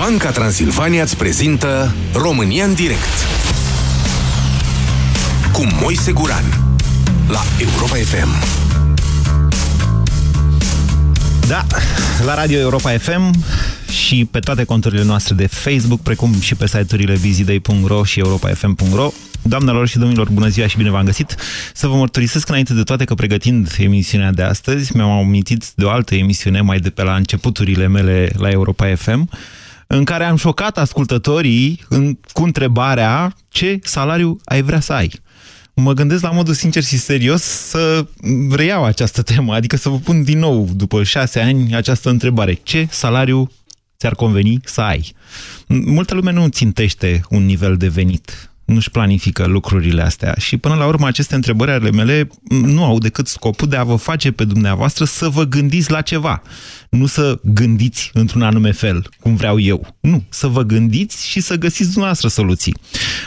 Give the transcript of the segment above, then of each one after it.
Banca Transilvania îți prezintă România în direct cu Moise Guran la Europa FM. Da, la Radio Europa FM și pe toate conturile noastre de Facebook, precum și pe site-urile vizidei.ro și europafm.ro. Doamnelor și domnilor, bună ziua și bine v-am găsit! Să vă mărturisesc înainte de toate că pregătind emisiunea de astăzi, mi-am amintit de o altă emisiune mai de pe la începuturile mele la Europa FM, în care am șocat ascultătorii în, cu întrebarea ce salariu ai vrea să ai. Mă gândesc la modul sincer și serios să reiau această temă, adică să vă pun din nou, după șase ani, această întrebare. Ce salariu ți-ar conveni să ai? Multă lume nu țintește un nivel de venit nu-și planifică lucrurile astea. Și până la urmă aceste întrebări ale mele nu au decât scopul de a vă face pe dumneavoastră să vă gândiți la ceva. Nu să gândiți într-un anume fel, cum vreau eu. Nu, să vă gândiți și să găsiți dumneavoastră soluții.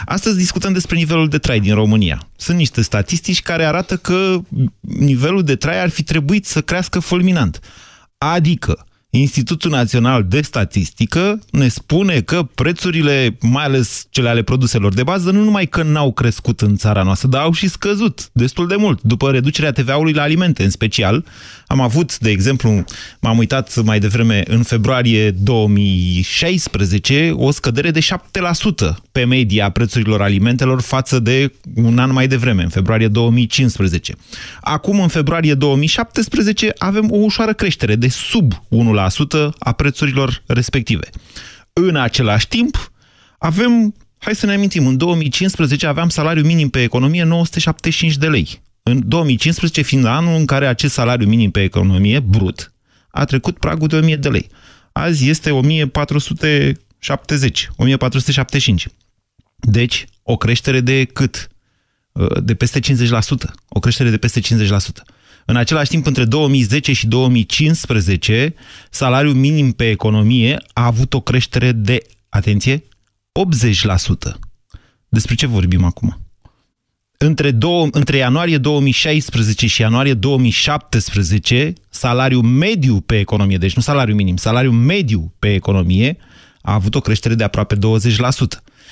Astăzi discutăm despre nivelul de trai din România. Sunt niște statistici care arată că nivelul de trai ar fi trebuit să crească fulminant. Adică, Institutul Național de Statistică ne spune că prețurile, mai ales cele ale produselor de bază, nu numai că n-au crescut în țara noastră, dar au și scăzut destul de mult. După reducerea TVA-ului la alimente, în special, am avut, de exemplu, m-am uitat mai devreme, în februarie 2016, o scădere de 7% pe media prețurilor alimentelor față de un an mai devreme, în februarie 2015. Acum, în februarie 2017, avem o ușoară creștere de sub 1% a prețurilor respective. În același timp, avem, hai să ne amintim, în 2015 aveam salariu minim pe economie 975 de lei. În 2015 fiind anul în care acest salariu minim pe economie, brut, a trecut pragul de 1000 de lei. Azi este 1470, 1475. Deci, o creștere de cât? De peste 50%. O creștere de peste 50%. În același timp, între 2010 și 2015, salariul minim pe economie a avut o creștere de, atenție, 80%. Despre ce vorbim acum? Între, două, între ianuarie 2016 și ianuarie 2017, salariul mediu pe economie, deci nu salariul minim, salariul mediu pe economie, a avut o creștere de aproape 20%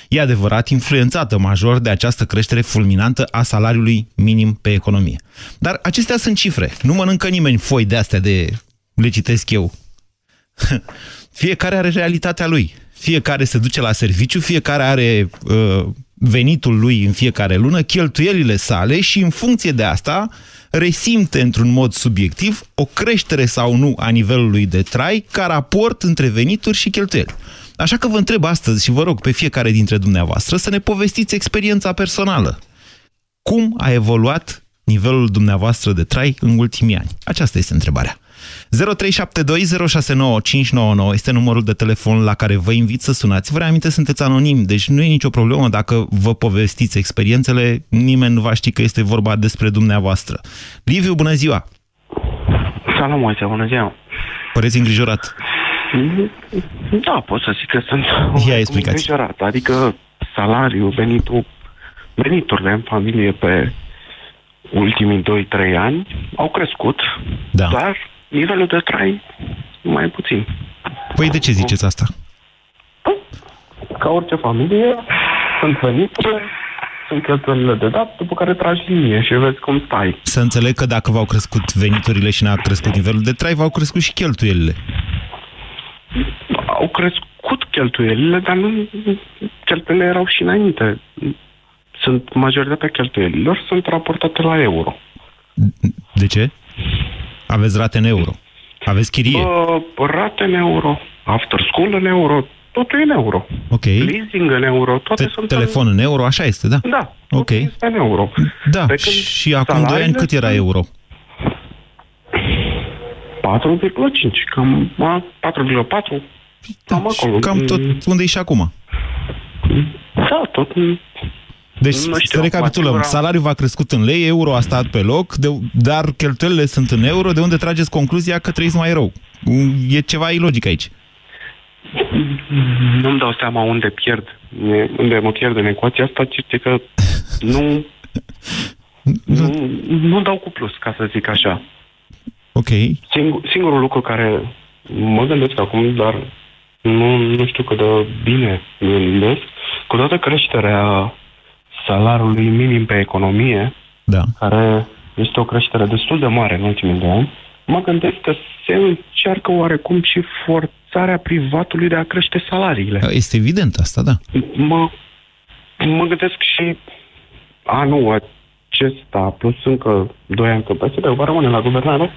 e adevărat influențată major de această creștere fulminantă a salariului minim pe economie. Dar acestea sunt cifre. Nu mănâncă nimeni foi de astea de le citesc eu. Fiecare are realitatea lui. Fiecare se duce la serviciu, fiecare are uh, venitul lui în fiecare lună, cheltuielile sale și în funcție de asta resimte într-un mod subiectiv o creștere sau nu a nivelului de trai ca raport între venituri și cheltuieli. Așa că vă întreb astăzi și vă rog pe fiecare dintre dumneavoastră să ne povestiți experiența personală. Cum a evoluat nivelul dumneavoastră de trai în ultimii ani? Aceasta este întrebarea. 0372069599 este numărul de telefon la care vă invit să sunați. Vă reaminte, sunteți anonim, deci nu e nicio problemă dacă vă povestiți experiențele, nimeni nu va ști că este vorba despre dumneavoastră. Liviu, bună ziua! Salut, Moise, bună ziua! Păreți îngrijorat? Da, pot să zic că sunt Ia explicați. îngrijorat. Adică salariul, venitul, veniturile în familie pe ultimii 2-3 ani au crescut, da. dar nivelul de trai mai puțin. Păi de ce ziceți asta? Ca orice familie, sunt veniturile, sunt cheltuielile de dat, după care tragi linie și vezi cum stai. Să înțeleg că dacă v-au crescut veniturile și n-a crescut nivelul de trai, v-au crescut și cheltuielile au crescut cheltuielile, dar nu cheltuielile erau și înainte. Sunt majoritatea cheltuielilor sunt raportate la euro. De ce? Aveți rate în euro? Aveți chirie? Uh, rate în euro, after school în euro, totul e în euro. Ok. Leasing în euro, toate Te sunt Telefon în... în euro, așa este, da? Da, ok. este în euro. Da, și acum 2 ani cât era euro? 4,5, cam 4,4, da, cam acolo. Cam tot unde e și acum. Da, tot deci, știu, să recapitulăm, asigura... salariul va crescut în lei, euro a stat pe loc, de, dar cheltuielile sunt în euro, de unde trageți concluzia că trăiți mai rău? E ceva ilogic aici. Nu-mi dau seama unde pierd, unde mă pierd în ecuația asta, ci că nu, nu, nu dau cu plus, ca să zic așa. Ok. Singur, singurul lucru care mă gândesc acum, dar nu, nu știu cât de bine gândesc, cu toată creșterea salariului minim pe economie, Da. care este o creștere destul de mare în ultimii doi ani, mă gândesc că se încearcă oarecum și forțarea privatului de a crește salariile. Este evident asta, da. Mă, mă gândesc și anul acesta, plus încă doi ani că PSD va rămâne la guvernare,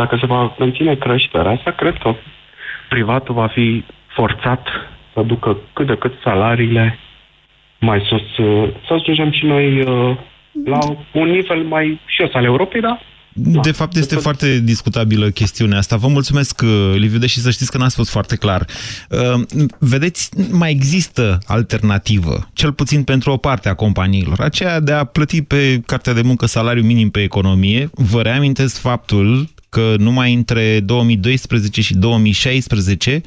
dacă se va menține creșterea asta, cred că privatul va fi forțat să ducă cât de cât salariile mai sus, uh, să ajungem și noi uh, la un nivel mai jos al Europei, da? De fapt, este foarte discutabilă chestiunea asta. Vă mulțumesc, uh, Liviu, deși să știți că n-ați fost foarte clar. Uh, Vedeți, mai există alternativă, cel puțin pentru o parte a companiilor, aceea de a plăti pe cartea de muncă salariu minim pe economie. Vă reamintesc faptul că numai între 2012 și 2016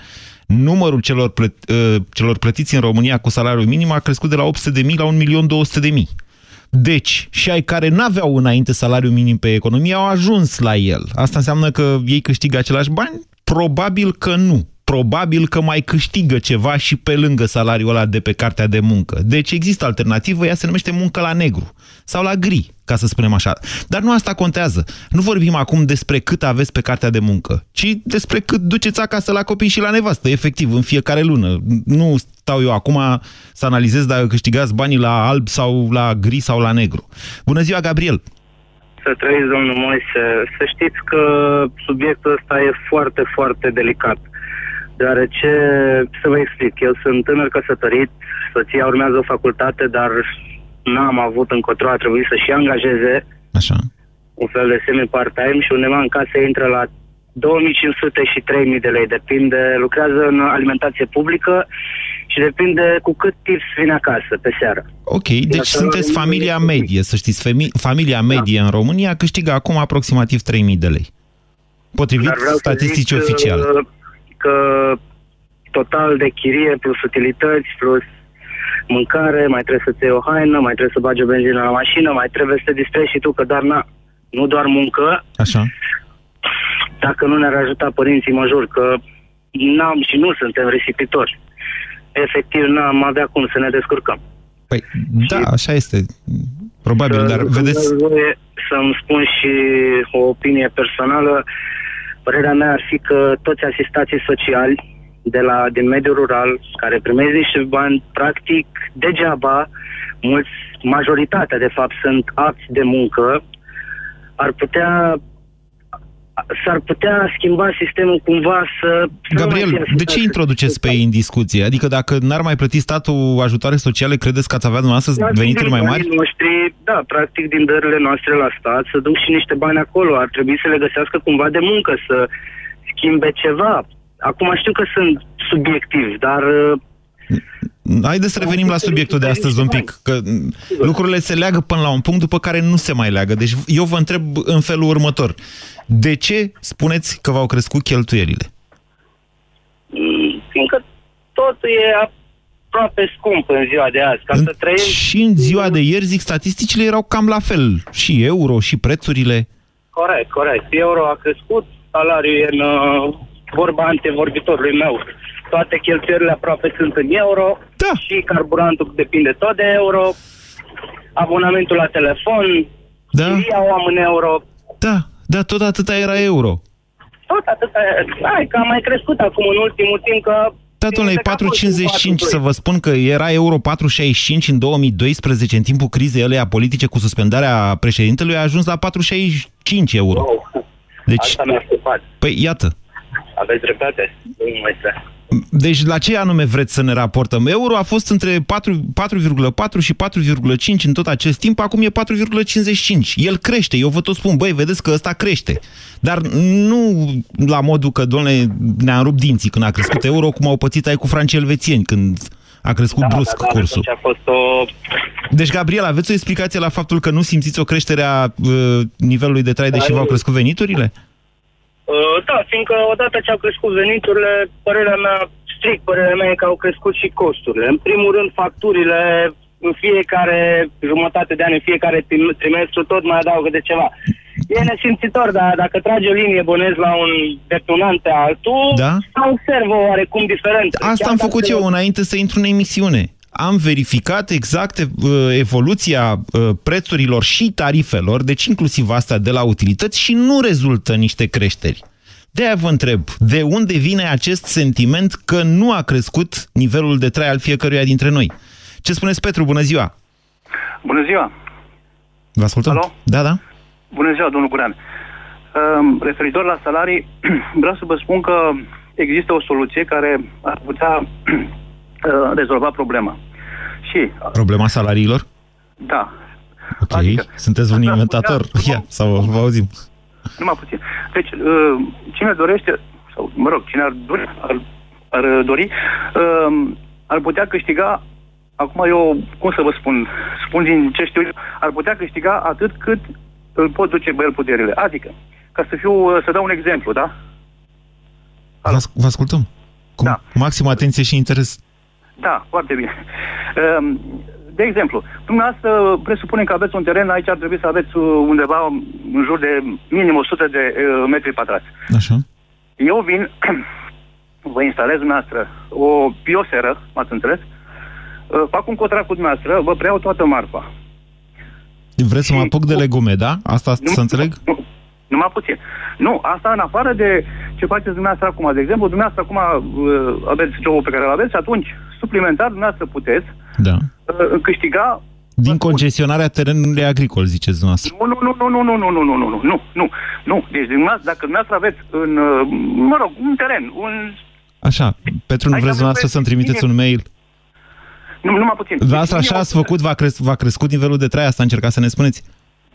numărul celor, plăt, uh, celor plătiți în România cu salariu minim a crescut de la 800.000 la 1.200.000. Deci, și ai care n-aveau înainte salariu minim pe economie au ajuns la el. Asta înseamnă că ei câștigă același bani? Probabil că nu. Probabil că mai câștigă ceva și pe lângă salariul ăla de pe cartea de muncă. Deci există alternativă, ea se numește muncă la negru sau la gri, ca să spunem așa. Dar nu asta contează. Nu vorbim acum despre cât aveți pe cartea de muncă, ci despre cât duceți acasă la copii și la nevastă, efectiv, în fiecare lună. Nu stau eu acum să analizez dacă câștigați banii la alb sau la gri sau la negru. Bună ziua, Gabriel! Să trăiți, domnul Moise. Să știți că subiectul ăsta e foarte, foarte delicat. Deoarece, să vă explic, eu sunt tânăr căsătorit, soția urmează o facultate, dar n-am avut încotro, a trebuit să și angajeze Așa. un fel de semi-part-time și undeva în casă intră la 2500 și 3000 de lei, depinde, lucrează în alimentație publică și depinde cu cât tips vine acasă pe seară. Ok, deci Iar sunteți salariul familia minim- medie, să știți. Femi- familia medie în România câștigă acum aproximativ 3.000 de lei. Potrivit Dar vreau să statisticii zic, oficiale. uh, Că total de chirie plus utilități plus mâncare, mai trebuie să-ți iei o haină, mai trebuie să bagi o benzină la mașină, mai trebuie să te distrezi și tu, că dar na, nu doar muncă, Așa. dacă nu ne-ar ajuta părinții, mă jur că n-am și nu suntem risipitori. Efectiv, n-am avea cum să ne descurcăm. Păi, da, așa este. Probabil, dar Să- vedeți... să-mi dați voie Să-mi spun și o opinie personală. Părerea mea ar fi că toți asistații sociali de la, din mediul rural, care primesc niște bani, practic, degeaba, mulți, majoritatea, de fapt, sunt apți de muncă, ar putea s-ar putea schimba sistemul cumva să... să nu mai Gabriel, fie de ce asistații introduceți pe ei în discuție? Adică dacă n-ar mai plăti statul ajutoare sociale, credeți că ați avea dumneavoastră Practic, venituri din mai mari? banii Noștri, da, practic din dările noastre la stat să duc și niște bani acolo. Ar trebui să le găsească cumva de muncă, să schimbe ceva. Acum știu că sunt subiectiv, dar uh, Haideți să revenim la subiectul de astăzi un pic, că m, lucrurile se leagă până la un punct după care nu se mai leagă. Deci eu vă întreb în felul următor. De ce spuneți că v-au crescut cheltuielile? mm, fiindcă totul e aproape scump în ziua de azi. Ca să trăim... Și în ziua de ieri, zic, statisticile erau cam la fel. Și euro, și prețurile. Corect, corect. Euro a crescut, salariul e în uh, vorba antevorbitorului meu. Toate cheltuielile aproape sunt în euro Da. și carburantul depinde tot de euro, abonamentul la telefon, Da. chiria o am în euro, Da, da, tot atâta era euro. tot atâta. Hai, că a mai crescut acum în ultimul timp că... Da, domnule, e Că a fost 4,55 în să vă spun că era euro 4,65 în 2012, în timpul crizei alea politice cu suspendarea președintelui, a ajuns la 4,65 euro. Wow. Deci, Asta mi-a scăpat. păi iată. Aveți dreptate, domnul Moise. Deci la ce anume vreți să ne raportăm? Euro a fost între 4,4 și 4,5 în tot acest timp, acum e 4,55. El crește, eu vă tot spun, băi, vedeți că ăsta crește. Dar nu la modul că, doamne, ne-am rupt dinții când a crescut euro, cum au pățit ai cu francii elvețieni când a crescut brusc da, cursul. atunci a fost o... Deci, Gabriel, aveți o explicație la faptul că nu simțiți o creștere a uh, nivelului de trai, deși Da, v-au nu. crescut veniturile? Uh, da, fiindcă odată ce au crescut veniturile, părerea mea, strict părerea mea e că au crescut și costurile. În primul rând, facturile în fiecare jumătate de an, în fiecare trim- trimestru, tot mai adaugă de ceva. E nesimțitor, dar dacă tragi o linie bănesc la un detonant pe altul, Da? observă oarecum diferență. Asta Chiar am dacă- făcut eu înainte să intru în emisiune. Am verificat exact uh, evoluția uh, prețurilor și tarifelor, deci inclusiv asta de la utilități și nu rezultă niște creșteri. De-aia vă întreb, de unde vine acest sentiment că nu a crescut nivelul de trai al fiecăruia dintre noi? Ce spuneți, Petru? Bună ziua! Bună ziua! Vă ascultăm? Alo? Da, da. Bună ziua, domnul Gurean. Um, referitor la salarii, vreau să vă spun că există o soluție care ar putea uh, rezolva problema. Și, Problema salariilor? da, Ok. Adică- Sunteți un Asta inventator. putea- Ia, sau vă auzim. numai puțin. Deci, uh, cine dorește, sau mă rog, cine ar dori, ar, ar dori um, ar putea câștiga, acum eu, cum să vă spun, spun din ce știu eu, ar putea câștiga atât cât îl pot duce băiel puterile. Adică, ca să fiu, uh, să dau un exemplu, da? Vă, as- vă ascultăm. Cu Da. maximă atenție și interes. Da, foarte bine. Um, De exemplu, dumneavoastră presupunem că aveți un teren, aici ar trebui să aveți uh, undeva în jur de minim 100 de uh, metri pătrați. Așa. Eu vin, vă instalez dumneavoastră o bioseră, m-ați înțeles, Uh, fac un contract cu dumneavoastră, vă preiau toată marfa. Vreți să mă Și- apuc de legume, da? Asta Nu- să înțeleg? Nu, numai puțin. Nu, asta în afară de ce faceți dumneavoastră acum. De exemplu, dumneavoastră acum uh, aveți jobul pe care îl aveți și atunci, suplimentar, dumneavoastră puteți Da. uh, câștiga Din concesionarea terenului agricol, ziceți dumneavoastră. Nu, nu, nu, nu, nu, nu, nu, nu, nu, nu, nu, nu, nu. Deci dumneavoastră, dacă dumneavoastră aveți în, uh, mă rog, un teren, un... Așa, Petru, nu Aici vreți avem dumneavoastră să-mi pe- trimiteți un mail? Nu, numai puțin. Dumneavoastră Deci, așa eu- ați făcut, v-a, cres- v-a crescut nivelul de trai, asta încercați să ne spuneți?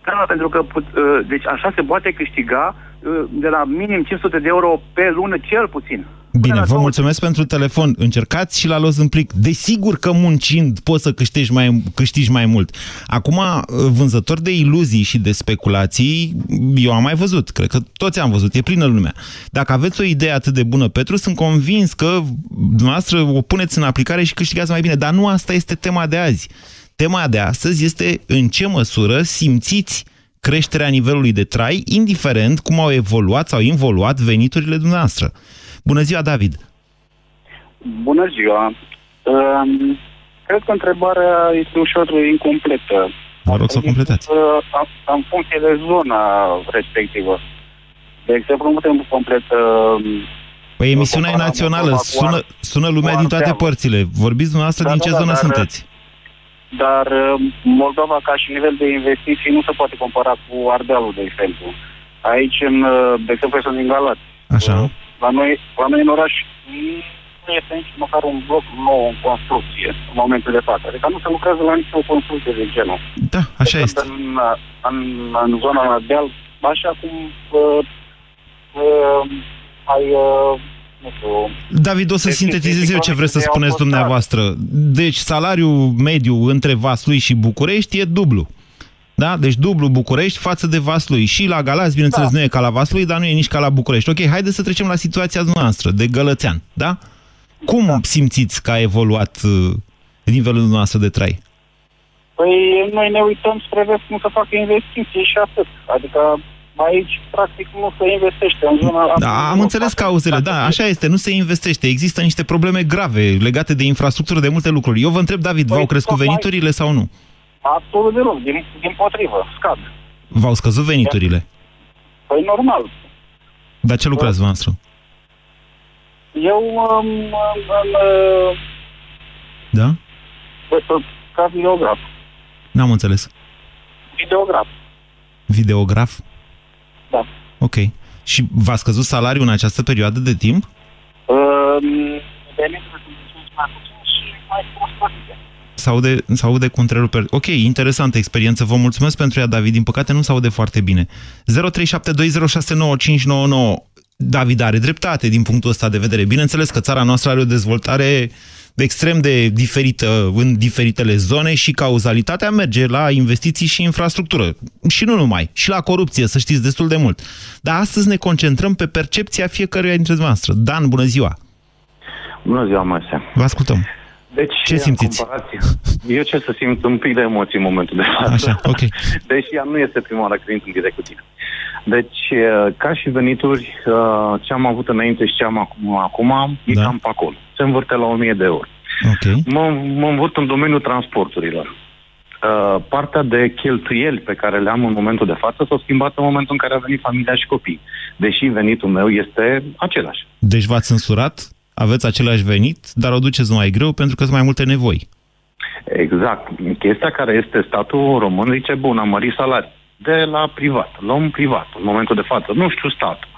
Da, pentru că, put, uh, deci așa se poate câștiga uh, de la minim 500 de euro pe lună, cel puțin. Până Bine, la vă 200. mulțumesc pentru telefon. Încercați și la los în plic. Desigur că muncind poți să câștigi mai, câștigi mai mult. Acum, vânzători de iluzii și de speculații, eu am mai văzut. Cred că toți am văzut. E plină lumea. Dacă aveți o idee atât de bună, Petru, sunt convins că dumneavoastră o puneți în aplicare și câștigați mai bine. Dar nu asta este tema de azi. Tema de astăzi este în ce măsură simțiți creșterea nivelului de trai, indiferent cum au evoluat sau involuat veniturile dumneavoastră. Bună ziua, David! Bună ziua! Um, cred că întrebarea este ușor incompletă. Vă rog să o completați. Uh, În, în funcție de zona respectivă. De exemplu, nu putem complet... Uh, Păi emisiunea e comparat națională, Moldova cu sună, Ar- sună lumea cu din toate Ardealul. părțile. Vorbiți dumneavoastră Da, din da, ce da, zonă dar- sunteți? Dar uh, Moldova, ca și nivel de investiții, nu se poate compara cu Ardealul, de exemplu. Aici, în, uh, de exemplu, eu sunt din Galați. Așa. Uh, La noi, la noi în oraș nu este nici măcar un bloc nou în construcție în momentul de față. Adică nu se lucrează la nicio construcție de genul. Da, așa Decât este. În, în, în zona la deal, așa cum uh, uh, ai, uh, nu știu, David, o să Deci, sintetizez eu ce vreți să economic spuneți au fost dumneavoastră. Deci salariul mediu între Vaslui și București e dublu. Da? Deci dublu București față de Vaslui. Și la Galați, bineînțeles, Da. nu e ca la Vaslui, dar nu e nici ca la București. Ok, haideți să trecem la situația noastră, de Gălățean. Da? Cum Da. simțiți că a evoluat uh, nivelul noastră de trai? Păi noi ne uităm spre vest cum să facă investiții și atât. Adică aici, practic, nu se investește în zona... Da, am înțeles cauzele, da, așa este, nu se investește. Există niște probleme grave legate de infrastructură, de multe lucruri. Eu vă întreb, David, Păi, v-au crescut tocmai- veniturile sau nu? Absolut deloc, din, din potrivă, scad. V-au scăzut veniturile? Păi normal. Dar ce lucrați voastră? Eu um, um, um, Da? uh, ca videograf. N-am înțeles. Videograf, Videograf? Da. Ok. Și v-a scăzut salariul în această perioadă de timp? Um, veniturile sunt mai puțin și mai prost S-aude, s-aude cu întreruperi. Ok, interesantă experiență. Vă mulțumesc pentru ea, David. Din păcate nu s-aude foarte bine. 0372069599. David are dreptate din punctul ăsta de vedere. Bineînțeles că țara noastră are o dezvoltare extrem de diferită în diferitele zone și cauzalitatea merge la investiții și infrastructură. Și nu numai, și la corupție, să știți, destul de mult. Dar astăzi ne concentrăm pe percepția fiecăruia dintre noastre. Dan, bună ziua! Bună ziua, Moise. Vă ascultăm. Deci, Ce simțiți? Comparație. Eu ce să simt un pic de emoții în momentul de față. Așa, ok. Deși ea nu este prima oară când intru în direct cu tine. Deci, uh, ca și venituri, uh, ce am avut înainte și ce am acum, acum e Da. cam pe acolo. Se învârte la 1000 de euro. Ok. Mă, mă învârt în domeniul transporturilor. Uh, partea de cheltuieli pe care le am în momentul de față s-au schimbat în momentul în care a venit familia și copii. Deși venitul meu este același. Deci v-ați însurat, aveți același venit, dar o duceți mai greu pentru că sunt mai multe nevoi. Exact. Chestia care este statul român zice, bun, am mărit salarii. De la privat. Luăm privat în momentul de față. Nu știu statul.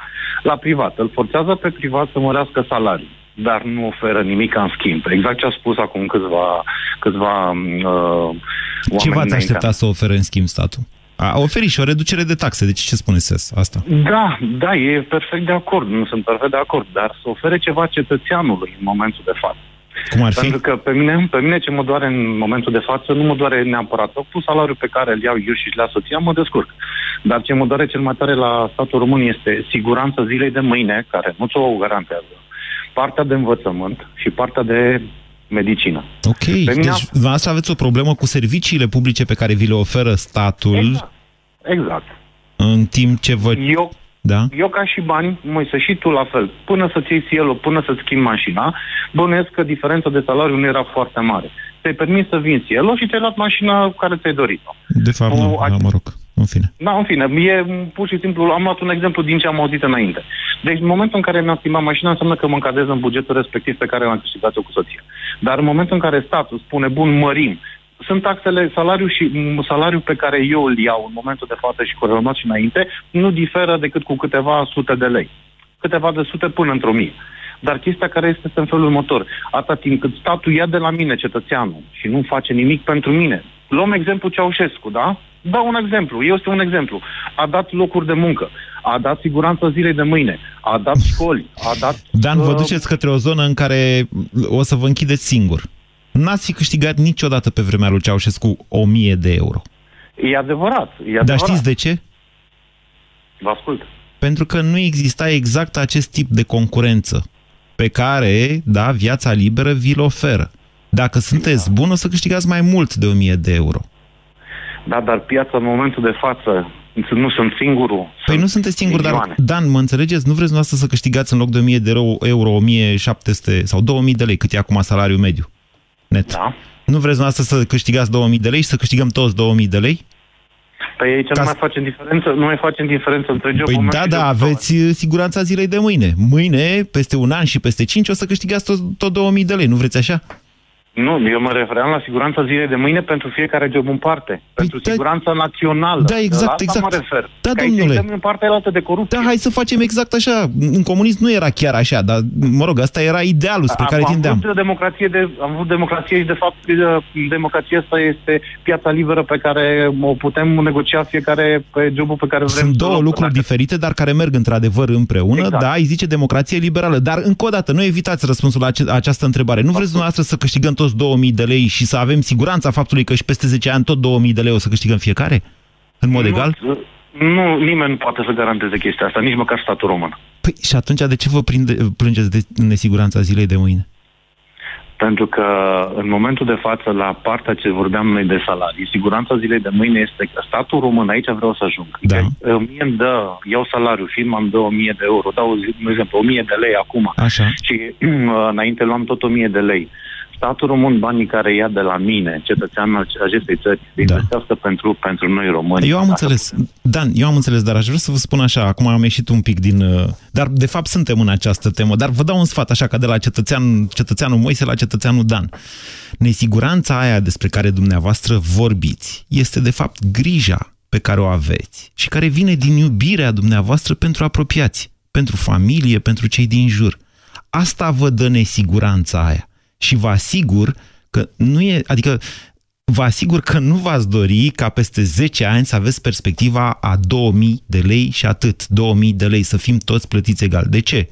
La privat. Îl forțează pe privat să mărească salarii dar nu oferă nimic în schimb. Exact ce a spus acum câțiva, câțiva uh, oameni Ce v-ați înainte. aștepta să ofere în schimb statul? A oferit și o reducere de taxe. Deci ce spuneți asta? Da, da, e perfect de acord. Nu sunt perfect de acord, dar să ofere ceva cetățeanului în momentul de față. Cum ar fi? Pentru că pe mine, pe mine ce mă doare în momentul de față, nu mă doare neapărat cu salariul pe care îl iau eu și la soția, mă descurc. Dar ce mă doare cel mai tare la statul român este siguranța zilei de mâine, care nu ți-o garantează, partea de învățământ și partea de medicină. Ok, Pe mine deci a- dumneavoastră aveți o problemă cu serviciile publice pe care vi le oferă statul Exact. Exact. în timp ce vă... Eu, Da? eu ca și bani, Moise, și tu la fel, până să-ți iei cielul, până să-ți schimbi mașina, bănuiesc că diferența de salariu nu era foarte mare. Ți-ai permis să vinzi cielul și ți-ai luat mașina care ți-ai dorit-o. De fapt, O, nu, ai- da, mă rog, în fine. Da, în fine, e pur și simplu, am luat un exemplu din ce am auzit înainte. Deci, în momentul în care mi-am schimbat mașina, înseamnă că mă încadrez în bugetul respectiv pe care l-am câștigat-o cu soția. Dar în momentul în care statul spune, bun, mărim, sunt taxele, salariul și m, salariul pe care eu îl iau în momentul de față și corelamat și înainte, nu diferă decât cu câteva sute de lei. Câteva de sute până într-o mie. Dar chestia care este este în felul următor. Atâta timp cât statul ia de la mine cetățeanul și nu face nimic pentru mine. Luăm exemplu Ceaușescu, da? Dau un exemplu. Este un exemplu. A dat locuri de muncă, a dat siguranță zilei de mâine, a dat școli, a dat... Dan, vă uh, duceți către o zonă în care o să vă închideți singur. N-ați fi câștigat niciodată pe vremea lui Ceaușescu 1000 de euro. E adevărat. E adevărat. Dar știți de ce? Vă ascult. Pentru că nu exista exact acest tip de concurență pe care, da, viața liberă vi-l oferă. Dacă sunteți bun, o să câștigați mai mult de 1000 de euro. Da, dar piața în momentul de față nu sunt singurul. Păi sunt nu sunteți singur, dar, milioane. Dan, mă înțelegeți? Nu vreți dumneavoastră să câștigați în loc de 1000 de euro, euro 1700 sau 2000 de lei, cât e acum salariul mediu net. Da. Nu vreți dumneavoastră să câștigați 2000 de lei și să câștigăm toți 2000 de lei? Păi aici Ca nu să- mai facem diferență, nu mai facem diferență între jobul Păi meu da, și da, jobul tău. aveți uh, siguranța zilei de mâine. Mâine, peste un an și peste 5, o să câștigați tot, tot 2000 de lei. Nu vreți așa? Nu, eu mă refeream la siguranța zilei de mâine pentru fiecare job în parte. pentru da- siguranța națională. Da, exact, la asta exact. mă refer. Da, că aici domnule. suntem în partea altă de corupție. Da, hai să facem exact așa. În comunism nu era chiar așa, dar, mă rog, asta era idealul spre care am, tindeam. Am vrut democrație, de, am vrut democrație și, de fapt, de- democrația asta este piața liberă pe care o putem negocia fiecare pe jobul pe care vrem. Sunt să două luăm. lucruri Dacă- diferite, dar care merg într-adevăr împreună. Exact. Da, îi zice democrație liberală. Dar, încă o dată, nu evitați răspunsul la ace- această întrebare. Nu vreți dumneavoastră să câștigăm toți 2000 de lei și să avem siguranța faptului că și peste 10 ani tot 2000 de lei o să câștigăm fiecare? În mod nu, egal? Nu, nimeni nu poate să garanteze chestia asta, nici măcar statul român. Păi și atunci de ce vă prinde, plângeți de nesiguranța zilei de mâine? Pentru că în momentul de față, la partea ce vorbeam noi de salarii, siguranța zilei de mâine este că statul român, aici vreau să ajung. Da. Că, mie îmi dă, iau salariu, firma îmi dă 1000 de euro, dau, de exemplu, 1000 de lei acum. Așa. Și înainte luam tot 1000 de lei. Statul român, banii care ia de la mine, cetățeanul acestei țări, se Da. investească pentru, pentru noi români. Eu am Ca înțeles. să putem- Dan, eu am înțeles, dar aș vrea să vă spun așa, acum am ieșit un pic din... uh, Dar, de fapt, suntem în această temă, dar vă dau un sfat așa, ca de la cetățean, cetățeanul Moise la cetățeanul Dan. Nesiguranța aia despre care dumneavoastră vorbiți este, de fapt, grija pe care o aveți și care vine din iubirea dumneavoastră pentru apropiați, pentru familie, pentru cei din jur. Asta vă dă nesiguranța aia. Și vă asigur că nu e, adică vă asigur că nu v-ați dori ca peste 10 ani să aveți perspectiva a 2000 de lei și atât, 2000 de lei, să fim toți plătiți egal. De ce?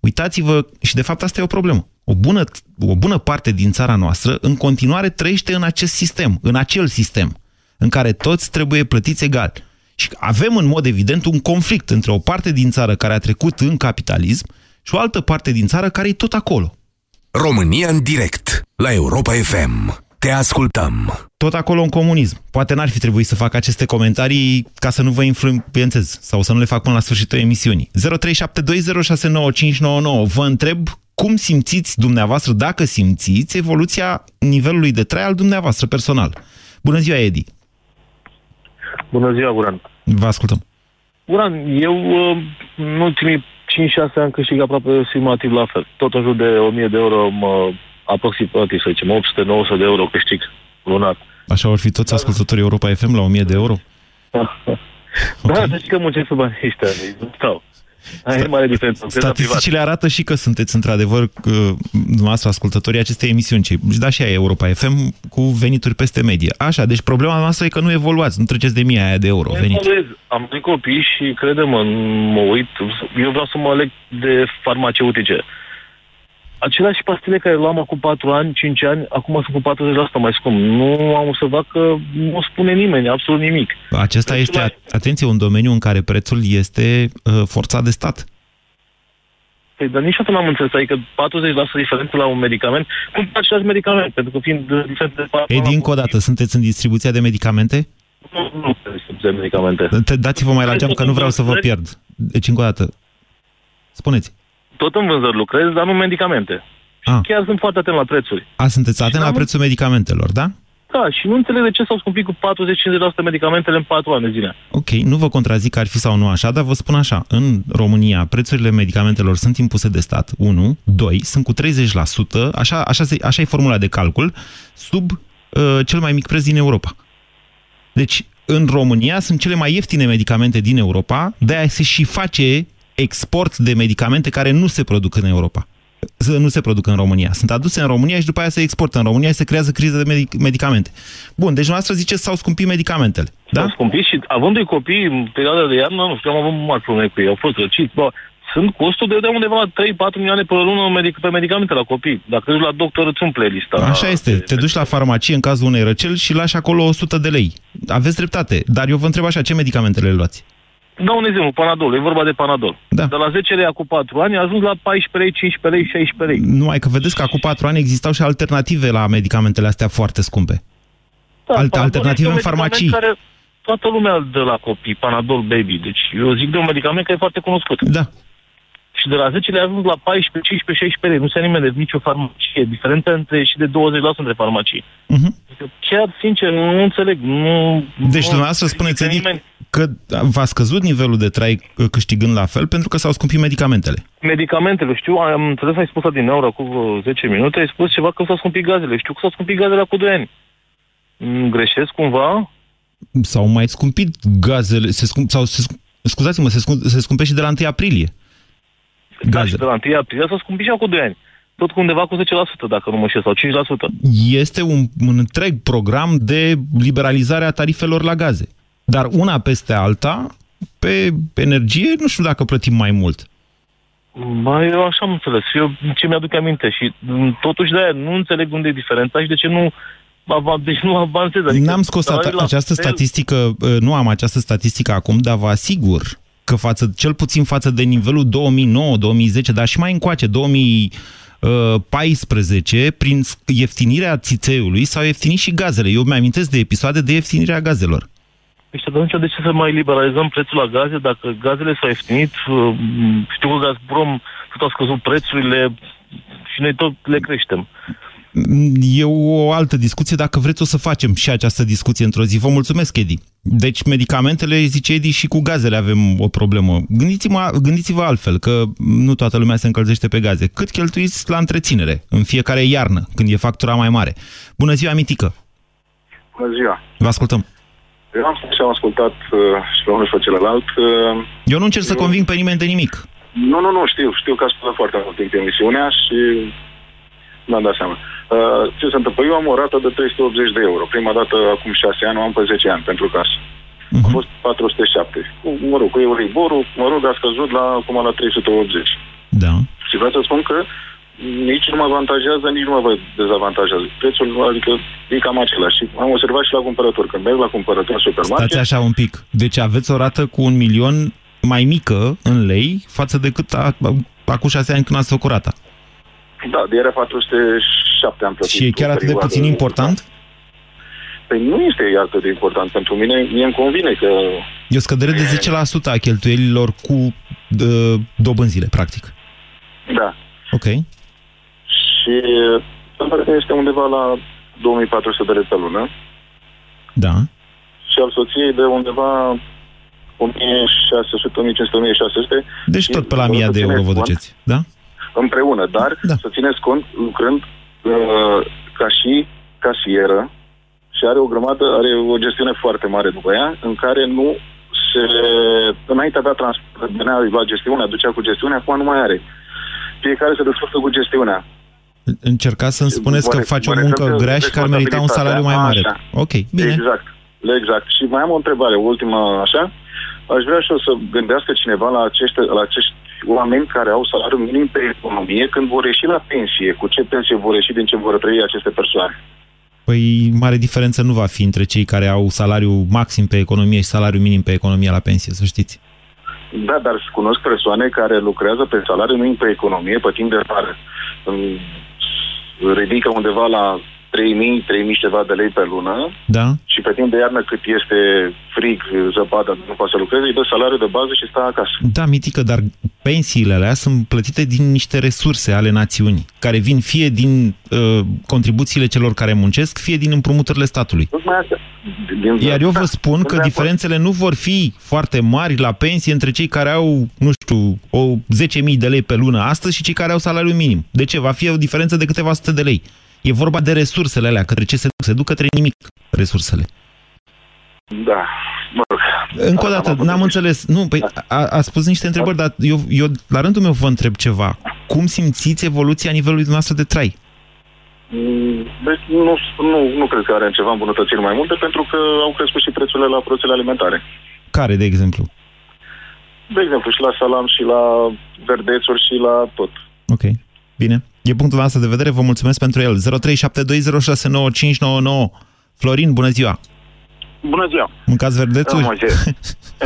Uitați-vă, și de fapt asta e o problemă. O bună, o bună parte din țara noastră în continuare trăiește în acest sistem, în acel sistem, în care toți trebuie plătiți egal. Și avem în mod evident un conflict între o parte din țară care a trecut în capitalism și o altă parte din țară care e tot acolo. România în direct la Europa FM. Te ascultăm. Tot acolo în comunism. Poate n-ar fi trebuit să fac aceste comentarii ca să nu vă influențez sau să nu le fac până la sfârșitul emisiunii. 0372069599. Vă întreb cum simțiți dumneavoastră, dacă simțiți, evoluția nivelului de trai al dumneavoastră personal. Bună ziua, Edi! Bună ziua, Guran! Vă ascultăm. Guran, eu uh, în ultimii 5-6 ani câștig aproape simativ la fel. Tot în jur de 1000 de euro, mă, aproximativ, să zicem, 800-900 de euro câștig lunar. Așa vor fi toți ascultătorii Europa FM la 1000 de euro? Da, deci că muncesc pe banii ăștia, nu stau. Aia e mare diferență. Statisticile arată și că sunteți într-adevăr dumneavoastră ascultătorii acestei emisiuni, ce da și aia Europa FM cu venituri peste medie. Așa, deci problema noastră e că nu evoluați, nu treceți de mii aia de euro. Venit. Am trei copii și credem-mă, mă uit, eu vreau să mă leg de farmaceutice aceleași pastile care luam acum 4 ani, 5 ani, acum sunt cu 40% mai scump. Nu am observat că nu spune nimeni absolut nimic. Acesta Prețul este, atenție, un domeniu în care prețul este uh, forțat de stat. Păi, dar niciodată n-am înțeles, adică 40% diferență la un medicament, cum același medicament, pentru că fiind diferent de 4 Ei, încă o dată, sunteți în distribuția de medicamente? Nu, nu distribuția de medicamente. Dați-vă mai la geam, că nu vreau să vă pierd. Deci, încă o dată, spuneți tot în vânzări lucrez, dar nu medicamente. Și ah. chiar sunt foarte atent la prețuri. A, sunteți atent la prețul medicamentelor, da? Da, și nu înțeleg de ce s-au scumpit cu 40-50% medicamentele în 4 ani de zile. Ok, nu vă contrazic că ar fi sau nu așa, dar vă spun așa, în România prețurile medicamentelor sunt impuse de stat, 1, 2, sunt cu 30%, așa, așa, așa e formula de calcul, sub uh, cel mai mic preț din Europa. Deci, în România sunt cele mai ieftine medicamente din Europa, de-aia se și face export de medicamente care nu se produc în Europa. Nu se produc în România. Sunt aduse în România și după aia se exportă în România și se creează criză de medic medicamente. Bun, deci noastră ziceți s-au scumpit medicamentele. Da? S-au scumpit și având copii în perioada de iarnă, nu știu, am avut mari probleme cu ei, au fost răciți, bă, sunt costuri de undeva la 3-4 milioane pe lună medic pe medicamente la copii. Dacă duci la doctor, îți umple lista. Așa este. Te duci la farmacie în cazul unei răceli și lași acolo 100 de lei. Aveți dreptate. Dar eu vă întreb așa, ce medicamente le luați? Dau un exemplu, Panadol, e vorba de Panadol. Da. De la 10 lei acum 4 ani a ajuns la 14 lei, 15 lei, 16 lei. Numai că vedeți că acum 4 ani existau și alternative la medicamentele astea foarte scumpe. Da, Alte alternative în farmacii. Care toată lumea de la copii, Panadol Baby. Deci eu zic de un medicament care e foarte cunoscut. Da. Și de la 10 le a ajuns la 14, 15, 16 lei. Nu se nimeni de nicio farmacie. Diferența între și de 20% între farmacii. Uh-huh. Chiar, sincer, nu înțeleg. Nu, deci, nu, dumneavoastră spuneți, Edic, nimeni... că v-a scăzut nivelul de trai câștigând la fel pentru că s-au scumpit medicamentele. Medicamentele, știu, am înțeles, ai spus din euro cu 10 minute, ai spus ceva că s-au scumpit gazele. Știu că s-au scumpit gazele cu 2 ani. Greșesc cumva? S-au mai scumpit gazele, se scump, sau se, scuzați-mă, se, scump, se scumpe și de la 1 aprilie. Da, și de la 1 aprilie s-a scumpit și acum 2 ani. Tot cu undeva cu 10%, dacă nu mă știu, sau 5%. Este un, un întreg program de liberalizare a tarifelor la gaze. Dar una peste alta, pe energie, nu știu dacă plătim mai mult. Mai eu așa am înțeles. Eu ce mi-aduc aminte și totuși de aia nu înțeleg unde e diferența și de ce nu deci nu avansez. Adică N-am scos această fel. statistică, uh, nu am această statistică acum, dar vă asigur că față, cel puțin față de nivelul 2009-2010, dar și mai încoace, 2014, prin ieftinirea țițeiului s-au ieftinit și gazele. Eu mi-amintesc de episoade de ieftinire gazelor. Deci atunci de ce să mai liberalizăm prețul la gaze dacă gazele s-au ieftinit? Uh, știu că Gazprom tot a scăzut prețurile și noi tot le creștem. E o altă discuție, dacă vreți o să facem și această discuție într-o zi. Vă mulțumesc, Edi. Deci medicamentele, zice Edi, și cu gazele avem o problemă. Gândiți-vă, gândiți-vă altfel, că nu toată lumea se încălzește pe gaze. Cât cheltuiți la întreținere în fiecare iarnă, când e factura mai mare? Bună ziua, Mitică! Bună ziua! Vă ascultăm! Eu am spus și am ascultat uh, și pe unul și pe celălalt. Uh, Eu nu încerc eu... să conving pe nimeni de nimic. Nu, nu, nu, știu. Știu că a spus foarte mult timp emisiunea și mi-am dat seama. Uh, ce se întâmplă? Eu am o rată de 380 de euro. Prima dată, acum 6 ani, o am pe 10 ani pentru casă. Uh-huh. A fost 407. Mă rog, cu Euriborul, mă rog, a scăzut la, acum la 380. Da. Și vreau să spun că nici nu mă avantajează, nici nu mă dezavantajează. Prețul, adică, e cam același. Și am observat și la cumpărător. Când merg la cumpărător în supermarket... Stați așa un pic. Deci aveți o rată cu un milion mai mică în lei față de cât a, acum șase ani când ați făcut rata. Da, de era 400 șapte ani plătit. Și e chiar o atât de perioadă. puțin important? Păi nu este atât de important pentru mine. Mie îmi convine că E o scădere de 10% a cheltuielilor cu uh, dobânzile, practic. da. Ok. Și standardul este undeva la 2400 de lei pe lună Da. și al soției de undeva 1600, 1500, 1600. Deci Și tot pe la vreau 1000 să de euro țineți vă cont duceți. Da? Împreună, dar Da. să țineți cont lucrând uh, ca și casieră și are o grămadă, are o gestiune foarte mare după ea, în care nu se... Înainte avea transport, venea la gestiune, aducea cu gestiunea, acum nu mai are. Fiecare se descurcă cu gestiunea. Încercați să-mi spuneți că Oare- faci o oare muncă cred că grea și că ar merita un salariu mai mare. Așa. Ok, bine. Exact. Exact. Și mai am o întrebare, o ultimă așa. Aș vrea și eu să gândească cineva la acești, la acești oameni care au salariu minim pe economie când vor ieși la pensie. Cu ce pensie vor ieși, din ce vor trăi aceste persoane? Păi mare diferență nu va fi între cei care au salariu maxim pe economie și salariu minim pe economie la pensie, să știți. Da, dar cunosc persoane care lucrează pe salariu minim pe economie, pe timp de vară. Îmi Ridică undeva la 3.000, 3.000 și ceva de lei pe lună Da? și pe timp de iarnă cât este frig, zăpadă, nu poate să lucreze, îi dă salariul de bază și stă acasă. Da, mitică, dar pensiile alea sunt plătite din niște resurse ale națiunii, care vin fie din uh, contribuțiile celor care muncesc, fie din împrumuturile statului. Tocmai asta. Din, Iar eu vă Da, spun sunt că de acord. diferențele nu vor fi foarte mari la pensie între cei care au, nu știu, o 10.000 de lei pe lună astăzi și cei care au salariu minim. De ce? Va fi o diferență de câteva sute de lei. E vorba de resursele alea, către ce se duc? Se duc către nimic, resursele. Da, mă rog. Încă o Asta dată, m-a n-am făcut. înțeles. Nu, păi a, a spus niște întrebări, dar eu, eu la rândul meu vă întreb ceva. Cum simțiți evoluția nivelului dumneavoastră de trai? Mm, Deci nu, nu, nu cred că are ceva îmbunătățiri mai multe, pentru că au crescut și prețurile la produsele alimentare. Care, de exemplu? De exemplu, și la salam, și la verdețuri, și la tot. Ok, bine. E punctul nostru de vedere, vă mulțumesc pentru el. 0372069599. Florin, bună ziua! Bună ziua! Mâncați verdețuri? Moise.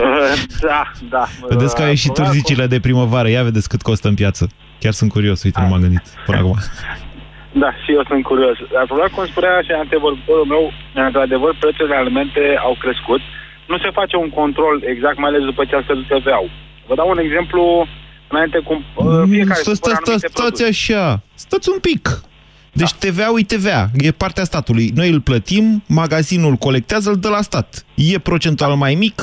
da, da. Vedeți că au ieșit Uh, urzicile de primăvară. Ia vedeți cât costă în piață. Chiar sunt curios, uite, nu m-am gândit până acum. Da, și eu sunt curios. Dar probabil, cum spunea și antevorbitorul meu, într-adevăr, prețurile alimente au crescut. Nu se face un control exact, mai ales după ce a scăzut TVA-ul. Vă dau un exemplu, înainte cum uh, fiecare Stați, cumpără stați, anumite stați, stați produse. așa. Stați un pic. Deci TVA-ul e TVA, e partea statului. Noi îl plătim, magazinul colectează, îl dă la stat. E procentual mai mic,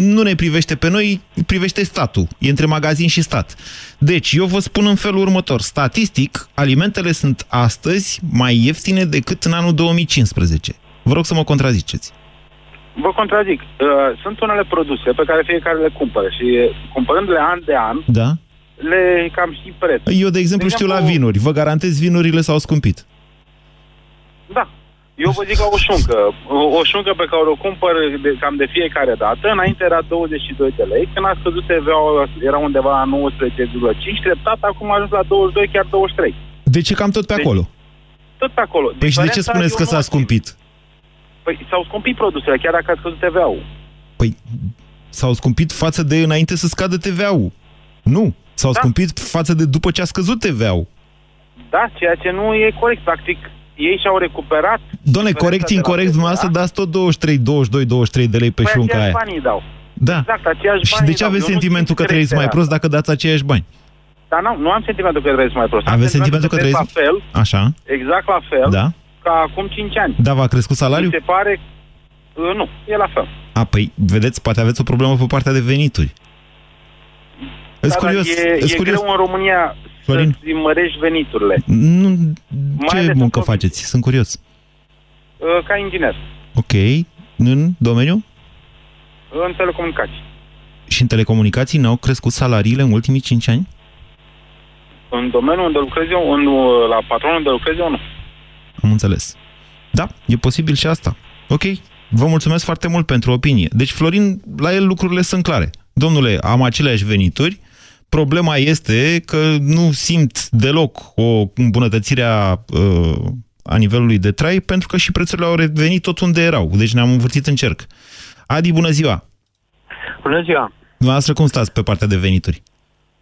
nu ne privește pe noi, privește statul. E între magazin și stat. Deci, eu vă spun în felul următor. Statistic, alimentele sunt astăzi mai ieftine decât în anul 2015. Vă rog să mă contraziceți. Vă contrazic. Uh, sunt unele produse pe care fiecare le cumpără și uh, cumpărându-le an de an, Da? le cam și preț. Eu, de exemplu, De știu la exemplu- vinuri. Vă garantez, vinurile s-au scumpit. Da. Eu vă zic ca o șuncă. O, o șuncă pe care o cumpăr de, cam de fiecare dată. Înainte era 22 de lei. Când a scăzut TVA-ul era undeva la 19,5. Treptat acum a ajuns la 22, chiar 23. De ce cam tot pe Deci, acolo? Tot pe acolo. Păi și de ce Diferența spuneți eu că nu s-a o simt. scumpit? Păi s-au scumpit produsele, chiar dacă a scăzut TVA-ul. Păi s-au scumpit față de înainte să scadă TVA-ul. Nu, s-au Da. scumpit față de după ce a scăzut TVA-ul. Da, ceea ce nu e corect. Practic, ei și-au recuperat... Doamne, diferența corect, de la incorect, TVA. dumneavoastră dați tot 23, 22, 23 de lei pe Păi șunca aceiași aia. bani îi dau. Da. Exact, aceiași Și bani de îi ce dau. aveți Eu nu sentimentul că simt trăiți mai creșterea prost dacă dați aceiași bani? Dar nu, nu am sentimentul că trăiesc mai prost. Am Aveți sentimentul că trăiesc trăiesc- la fel, Așa, exact la fel, da. ca acum 5 ani. Da, v-a crescut salariul? Mi se pare... Uh, nu, e la fel. A, păi, vedeți, poate aveți o problemă pe partea de venituri. Îți Da, dar curios, e, îți e curios. greu în România Florin? să-ți mărești veniturile. Nu, ce ales muncă în faceți? Sunt curios. Uh, ca inginer, Ok, în domeniu? în telecomunicații. Și în telecomunicații n-au crescut salariile în ultimii 5 ani? În domeniul unde lucrez eu, în, uh, la patronul unde lucrez eu, nu. Am înțeles. Da, e posibil și asta. Ok, vă mulțumesc foarte mult pentru opinie. Deci, Florin, la el lucrurile sunt clare. Domnule, am aceleași venituri, problema este că nu simt deloc o îmbunătățire a, uh, a nivelului de trai, pentru că și prețurile au revenit tot unde erau. Deci ne-am învârtit în cerc. Adi, bună ziua! Bună ziua! Dumneavoastră cum stați pe partea de venituri?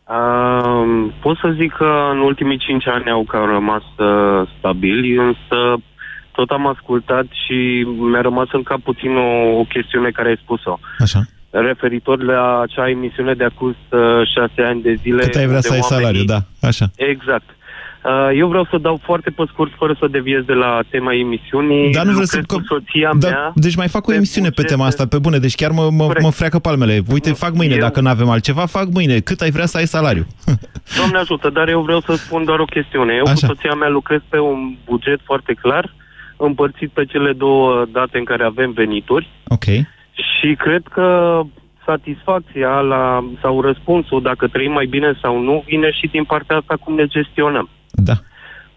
Uh, pot să zic că în ultimii cinci ani au cam rămas uh, stabili, însă tot am ascultat și mi-a rămas în cap puțin o, o chestiune care ai spus-o. Așa. Referitor la acea emisiune de acum uh, șase ani de zile. Cât ai vrea unde să ai oamenii- salariu, da, așa. Exact. Uh, Eu vreau să dau foarte pe scurt, fără să deviez de la tema emisiunii. Dar nu vreți să... Lucrez cu soția da, mea. deci mai fac o pe emisiune pe bugete- tema asta, pe bune, deci chiar mă, mă, Corect. mă freacă palmele. Uite, Nu, fac mâine, eu- dacă nu avem altceva, fac mâine. Cât ai vrea să ai salariu? Doamne ajută, dar eu vreau să spun doar o chestiune. Eu Așa. cu soția mea lucrez pe un buget foarte clar, împărțit pe cele două date în care avem venituri ok. Și cred că satisfacția la, sau răspunsul, dacă trăim mai bine sau nu, vine și din partea asta cum ne gestionăm. Da.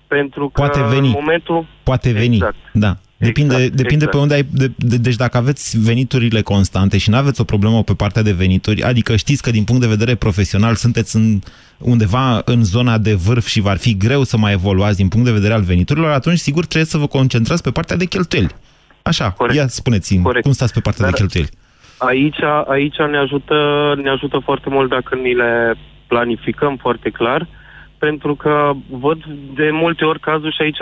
Pentru că Poate veni. în momentul... Poate veni. Exact. Da. Depinde, Exact, depinde exact. pe unde ai... De, de, deci dacă aveți veniturile constante și nu aveți o problemă pe partea de venituri, adică știți că din punct de vedere profesional sunteți în, undeva în zona de vârf și va fi greu să mai evoluați din punct de vedere al veniturilor, atunci sigur trebuie să vă concentrați pe partea de cheltuieli. Așa, Corect. ia spuneți-mi, Corect. cum stați pe partea Dar- de cheltuieli? Aici, aici ne, ajută, ne ajută foarte mult dacă ni le planificăm foarte clar, pentru că văd de multe ori cazuri și aici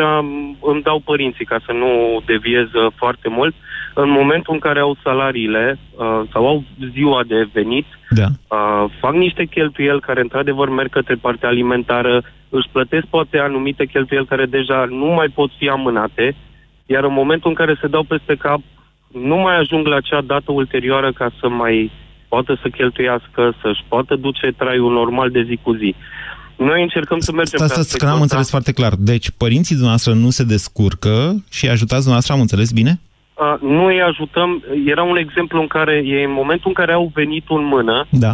îmi dau părinții ca să nu deviez uh, foarte mult. În momentul în care au salariile uh, sau au ziua de venit, Da. uh, fac niște cheltuieli care într-adevăr merg către partea alimentară, își plătesc poate anumite cheltuieli care deja nu mai pot fi amânate, iar în momentul în care se dau peste cap, nu mai ajung la acea dată ulterioară ca să mai poată să cheltuiască, să-și poată duce traiul normal de zi cu zi. Noi încercăm să mergem Stați, pe stați, că aspectul n-am ăsta. înțeles foarte clar. Deci părinții dumneavoastră nu se descurcă și îi ajutați dumneavoastră, am înțeles bine? Uh, nu îi ajutăm. Era un exemplu în care e în momentul în care au venit în mână, Da.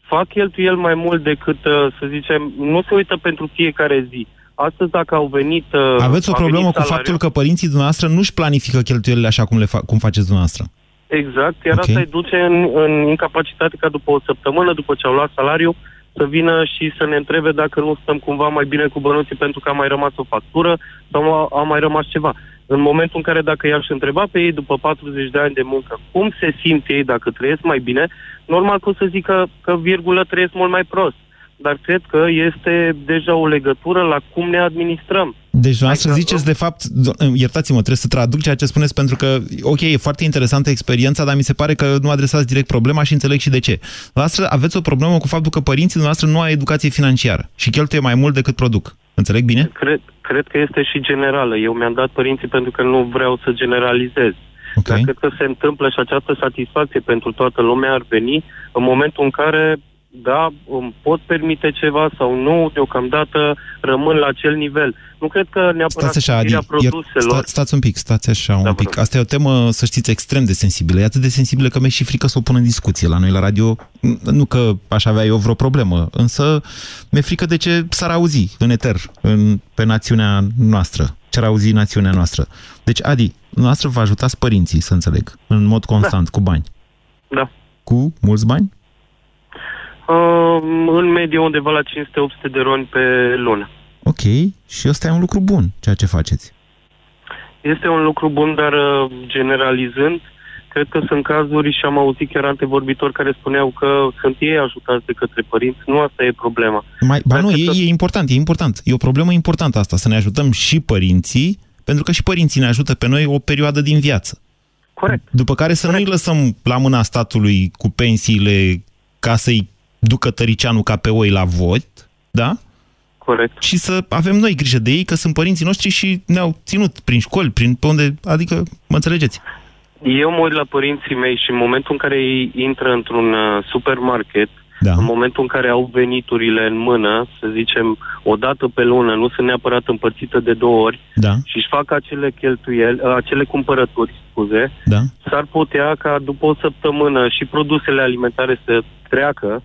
fac cheltuieli mai mult decât, uh, să zicem, nu se uită pentru fiecare zi. Astăzi, dacă au venit... uh, Aveți o a problemă venit cu salariul- faptul că părinții dumneavoastră nu-și planifică cheltuielile așa cum, le fa- cum faceți dumneavoastră. Exact, iar Ok. asta îi duce în, în incapacitate ca după o săptămână, după ce au luat salariu, să vină și să ne întrebe dacă nu stăm cumva mai bine cu bănuții pentru că a mai rămas o factură sau a, a mai rămas ceva. În momentul în care dacă i-aș întreba pe ei după 40 de ani de muncă cum se simt ei dacă trăiesc mai bine, normal că o să zică că virgulă trăiesc mult mai prost. Dar cred că este deja o legătură la cum ne administrăm. Deci, dumneavoastră Adică- ziceți, de fapt, do- iertați-mă, trebuie să traduc ceea ce spuneți, pentru că, ok, e foarte interesantă experiența, dar mi se pare că nu adresați direct problema și înțeleg și de ce. Dumneavoastră aveți o problemă cu faptul că părinții dumneavoastră nu au educație financiară și cheltuie mai mult decât produc. Înțeleg bine? Cred, cred că este și generală. Eu mi-am dat părinții pentru că nu vreau să generalizez. Ok. Dar cred că se întâmplă și această satisfacție pentru toată lumea ar veni în momentul în care, da, îmi pot permite ceva sau nu, deocamdată rămân la acel nivel. Nu cred că neapărat Stați așa, Adi, scumpirea ier, produselor... sta, stați un pic, stați așa un Da, vă pic. rog. Asta e o temă, să știți, extrem de sensibilă. E atât de sensibilă că mi-e și frică să o pun în discuție la noi la radio. Nu că aș avea eu vreo problemă, însă mi-e frică de ce s-ar auzi în eter, în, pe națiunea noastră. Ce ar auzi națiunea noastră. Deci, Adi, noastră vă ajutați părinții, să înțeleg, în mod constant, cu bani. Da. Cu mulți bani? Uh, în medie undeva la 500-800 de roni pe lună. Ok, și ăsta e un lucru bun, ceea ce faceți. Este un lucru bun, dar uh, generalizând, cred că sunt cazuri și am auzit chiar antevorbitori care spuneau că sunt ei ajutați de către părinți. Nu asta e problema. Mai, ba Dar nu, cred e, că- e important, e important. E o problemă importantă asta, să ne ajutăm și părinții, pentru că și părinții ne ajută pe noi o perioadă din viață. Corect. După care să nu-i lăsăm la mâna statului cu pensiile ca să-i ducă tăricianul ca pe oi la vot, da? Corect. Și să avem noi grijă de ei, că sunt părinții noștri și ne-au ținut prin școli, prin pe unde, adică, mă înțelegeți? Eu mă uit la părinții mei și în momentul în care ei intră într-un uh, supermarket, Da. în momentul în care au veniturile în mână, să zicem, o dată pe lună, nu sunt neapărat împărțite de două ori, Da, și își fac acele cheltuieli, uh, acele cumpărături, scuze, da. s-ar putea ca după o săptămână și produsele alimentare să treacă,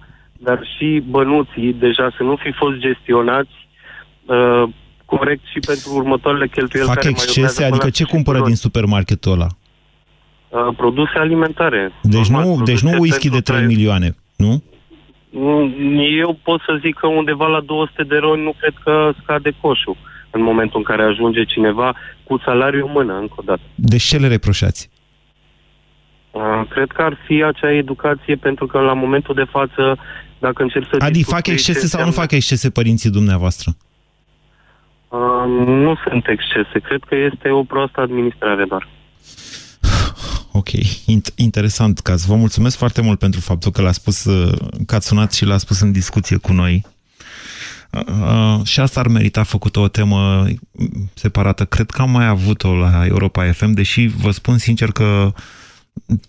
dar și bănuții deja să nu fi fost gestionați uh, corect și pentru următoarele cheltuieli Fac care mai excese, urmează până adică la ce sfârșitul cumpără din lunii. supermarketul ăla? Uh, produse alimentare. Deci Normal, nu, deci nu produse whisky de pentru 3 trai- milioane, nu? Mm, Eu pot să zic că undeva la 200 de roni nu cred că scade coșul în momentul în care ajunge cineva cu salariul în mână, încă o dată. Deci ce le reproșați? Uh, Cred că ar fi acea educație pentru că la momentul de față dacă încerc să... Adi, discut fac cu ei ce excese sau nu înseamnă- fac excese părinții dumneavoastră? Uh, nu sunt excese. Cred că este o proastă administrare doar. Ok, Int- interesant caz. Vă mulțumesc foarte mult pentru faptul că l-a spus, uh, că ați sunat și l-a spus în discuție cu noi. Uh, uh, și asta ar merita făcută o temă separată. Cred că am mai avut-o la Europa FM, deși vă spun sincer că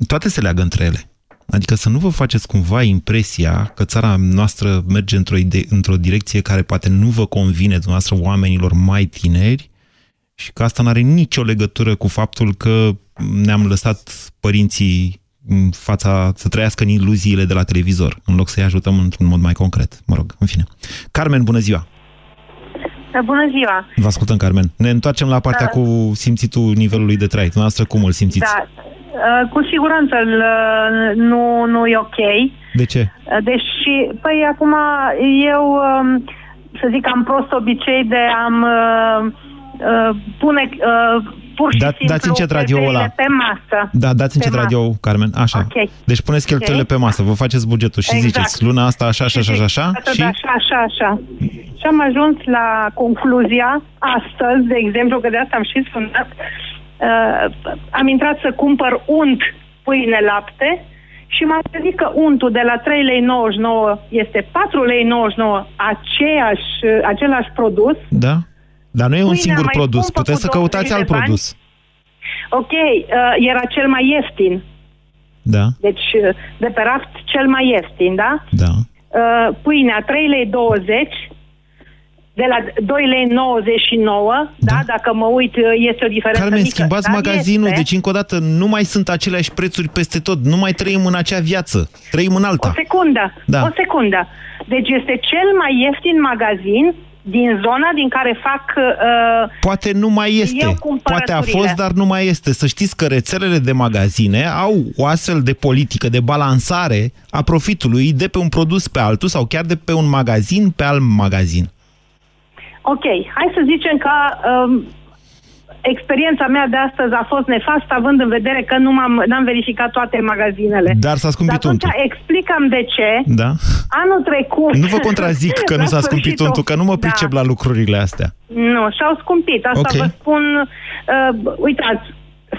toate se leagă între ele. Adică să nu vă faceți cumva impresia că țara noastră merge într-o, ide- într-o direcție care poate nu vă convine dumneavoastră oamenilor mai tineri și că asta nu are nicio legătură cu faptul că ne-am lăsat părinții în fața, să trăiască în iluziile de la televizor, în loc să-i ajutăm într-un mod mai concret. Mă rog, în fine. Carmen, bună ziua! Bună ziua! Vă ascultăm, Carmen. Ne întoarcem la partea Da. cu simțitul nivelului de trai. Dumneavoastră, cum îl simțiți? Da, uh, cu siguranță îl- nu, nu e ok. De ce? Uh, Deși, păi acum eu, um, să zic, am prost obicei de am uh, uh, pune uh, pur și Da, simplu dați încet radio-ul ăla. cheltuielile pe masă. Da, dați încet Pe masă. radio, Carmen. Așa. Ok. Deci puneți cheltuielile Ok. pe masă, vă faceți bugetul și Exact. ziceți luna asta așa, așa, așa, așa, așa Atât, și... Așa, așa, așa. Și am ajuns la concluzia, astăzi, de exemplu, că de asta am și sunat, uh, am intrat să cumpăr unt, pâine, lapte și m-am gândit că untul de la 3,99 lei este 4,99 lei, aceeași, același produs. Da? Dar nu e un Pâinea singur mai produs, scumpă puteți cu să căutați 20 alt de bani. produs. Ok, uh, era cel mai ieftin. Da, Deci, uh, de pe raft, cel mai ieftin, da? da. Uh, pâinea 3,20 lei, de la 2,99 lei, da. da? Dacă mă uit, uh, este o diferență Carmen, mică. schimbați dar magazinul, este. deci încă o dată nu mai sunt aceleași prețuri peste tot, nu mai trăim în acea viață, trăim în alta. O secundă, Da. o secundă. Deci este cel mai ieftin magazin din zona din care fac... Uh, Poate nu mai este. Eu Poate a cumpărăturile. fost, dar nu mai este. Să știți că rețelele de magazine au o astfel de politică de balansare a profitului de pe un produs pe altul sau chiar de pe un magazin pe alt magazin. ok, hai să zicem că um, experiența mea de astăzi a fost nefastă, având în vedere că nu m-am, n-am verificat toate magazinele. Dar s-a scumpit Dar atunci untul. explicăm de ce. Da? Anul trecut... Nu vă contrazic că nu la s-a scumpit sfârșitul- untul, că nu mă pricep da. la lucrurile astea. Nu, și-au scumpit. Asta Ok. vă spun, uh, uitați,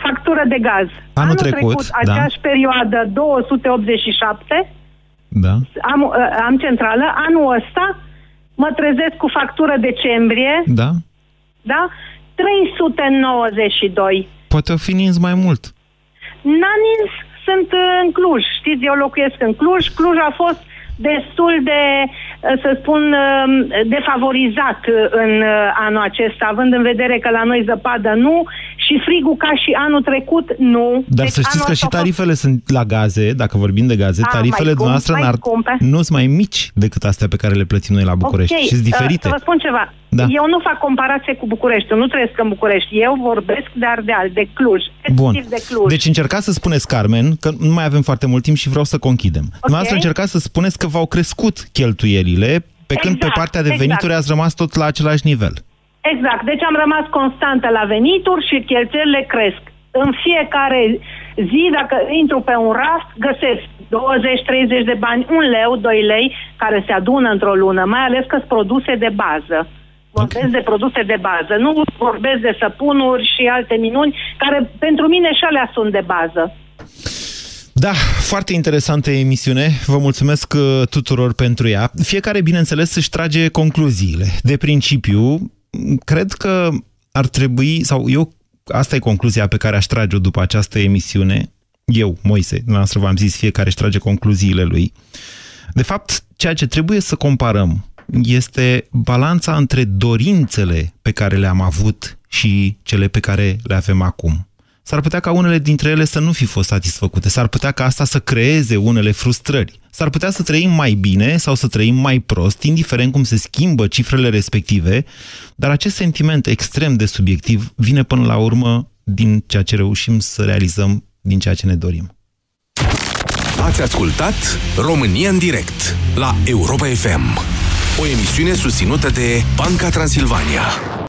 factură de gaz. Anul trecut, da. aceeași perioadă, 287, Da? am, uh, am centrală. Anul ăsta mă trezesc cu factură decembrie, Da? da? 392. Poate o fi nins mai mult. Nanins sunt uh, în Cluj. Știți, eu locuiesc în Cluj. Cluj a fost destul de, uh, să spun, uh, defavorizat uh, în uh, anul acesta, având în vedere că la noi zăpadă nu și frigul ca și anul trecut nu. Dar Deci să știți anul că și ăsta a fost- tarifele sunt la gaze, dacă vorbim de gaze, A, tarifele mai scump, noastre mai n-ar, scumpe. nu sunt mai mici decât astea pe care le plătim noi la București. Ok, și sunt uh, diferite. Să vă spun ceva. Da. Eu nu fac comparație cu București. Eu nu trăiesc în București. Eu vorbesc de Ardeal, de Cluj. Bun. efectiv de Cluj. Deci încercați să spuneți, Carmen, că nu mai avem foarte mult timp și vreau să conchidem. Okay. Dumneavoastră încercați să spuneți că v-au crescut cheltuielile, pe când pe Exact, partea de exact. venituri ați rămas tot la același nivel. Exact. Deci am rămas constantă la venituri și cheltuielile cresc. În fiecare zi, dacă intru pe un raft, găsesc 20-30 de bani, un leu, 2 lei, care se adună într-o lună, mai ales că sunt produse de bază. Vorbesc okay. de produse de bază, nu vorbesc de săpunuri și alte minuni, care pentru mine și alea sunt de bază. Da, foarte interesantă emisiune. Vă mulțumesc uh, tuturor pentru ea. Fiecare, bineînțeles, își trage concluziile. De principiu, cred că ar trebui, sau eu, asta e concluzia pe care aș trage-o după această emisiune. Eu, Moise, noastră v-am zis, fiecare își trage concluziile lui. De fapt, ceea ce trebuie să comparăm este balanța între dorințele pe care le-am avut și cele pe care le avem acum. S-ar putea ca unele dintre ele să nu fi fost satisfăcute, s-ar putea ca asta să creeze unele frustrări, s-ar putea să trăim mai bine sau să trăim mai prost, indiferent cum se schimbă cifrele respective, dar acest sentiment extrem de subiectiv vine până la urmă din ceea ce reușim să realizăm, din ceea ce ne dorim. Ați ascultat România în direct la Europa FM, o emisiune susținută de Banca Transilvania.